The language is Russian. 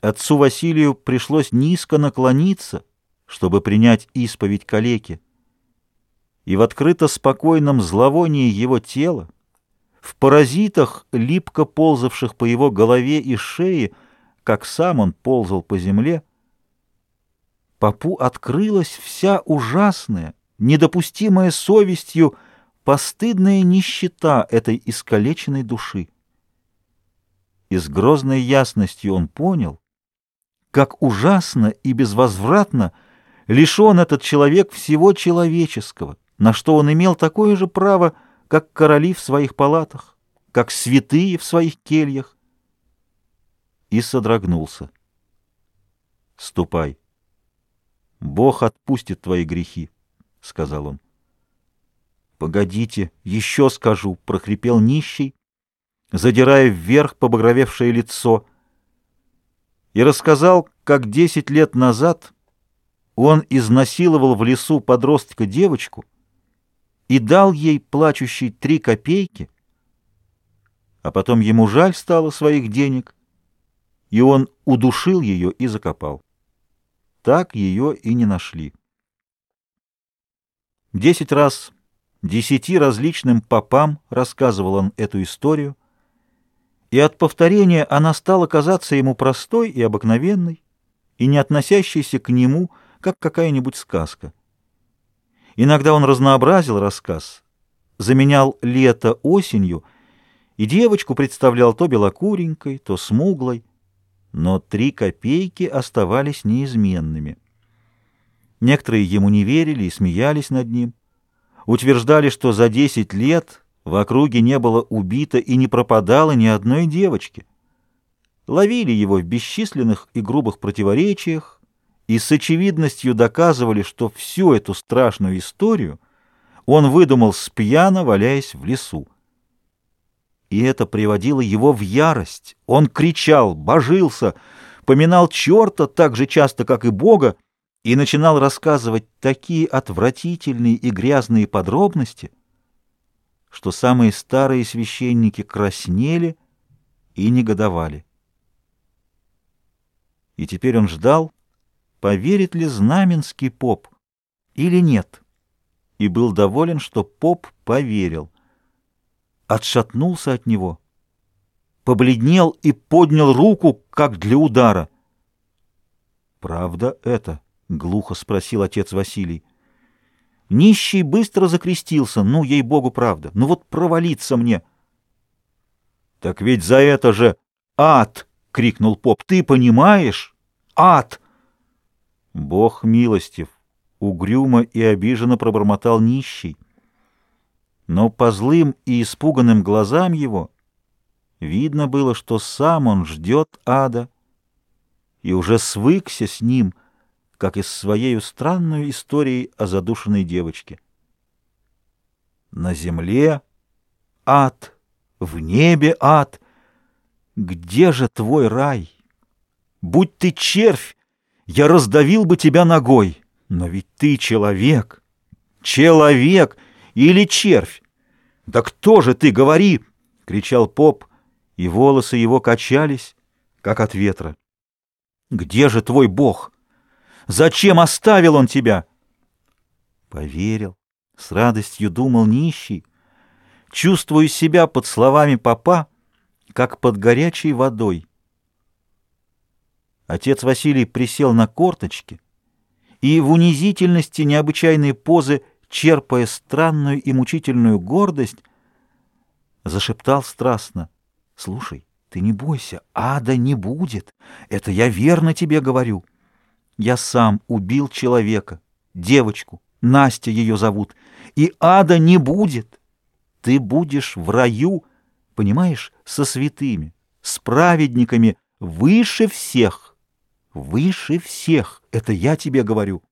Отцу Василию пришлось низко наклониться, чтобы принять исповедь калеки. И в открыто спокойном зловонии его тела, в паразитах, липко ползавших по его голове и шее, как сам он ползал по земле, Папу открылась вся ужасная, недопустимая совестью, постыдная нищета этой искалеченной души. И с грозной ясностью он понял, как ужасно и безвозвратно лишен этот человек всего человеческого, на что он имел такое же право, как короли в своих палатах, как святые в своих кельях, и содрогнулся. «Ступай. Бог отпустит твои грехи», — сказал он. «Погодите, еще скажу», — прохрипел нищий, задирая вверх побагровевшее лицо, и рассказал, как десять лет назад он изнасиловал в лесу подростка девочку и дал ей плачущей три копейки, а потом ему жаль стало своих денег, и он удушил ее и закопал. Так ее и не нашли. Десять раз десяти различным попам рассказывал он эту историю, и от повторения она стала казаться ему простой и обыкновенной, и не относящейся к нему, как какая-нибудь сказка. Иногда он разнообразил рассказ, заменял лето осенью, и девочку представлял то белокуренькой, то смуглой, но три копейки оставались неизменными. Некоторые ему не верили и смеялись над ним, утверждали, что за десять лет в округе не было убито и не пропадало ни одной девочки. Ловили его в бесчисленных и грубых противоречиях и с очевидностью доказывали, что всю эту страшную историю он выдумал с пьяно, валяясь в лесу. И это приводило его в ярость. Он кричал, божился, поминал черта так же часто, как и Бога, и начинал рассказывать такие отвратительные и грязные подробности — что самые старые священники краснели и негодовали. И теперь он ждал, поверит ли знаменский поп или нет, и был доволен, что поп поверил. Отшатнулся от него, побледнел и поднял руку, как для удара. «Правда это?» — глухо спросил отец Василий. Нищий быстро закрестился. Ну, ей-богу, правда. Ну вот провалиться мне. — Так ведь за это же ад! — крикнул поп. — Ты понимаешь? Ад! Бог милостив! Угрюмо и обиженно пробормотал нищий. Но по злым и испуганным глазам его видно было, что сам он ждет ада и уже свыкся с ним — как и с своей странной историей о задушенной девочке. На земле ад, в небе ад. Где же твой рай? Будь ты червь, я раздавил бы тебя ногой. Но ведь ты человек, человек или червь. Да кто же ты, говори! — кричал поп, и волосы его качались, как от ветра. Где же твой бог? — Зачем оставил он тебя? Поверил, с радостью думал нищий, чувствую себя под словами папа, как под горячей водой. Отец Василий присел на корточки и в унизительности необычайной позы, черпая странную и мучительную гордость, зашептал страстно. «Слушай, ты не бойся, ада не будет, это я верно тебе говорю». Я сам убил человека, девочку, Настя ее зовут, и ада не будет. Ты будешь в раю, понимаешь, со святыми, с праведниками, выше всех, выше всех, это я тебе говорю.